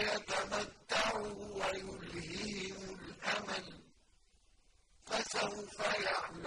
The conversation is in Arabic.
يتمتعوا ويلهيهم الْأَمَلُ ۖ فَسَوْفَ يَعْلَمُونَ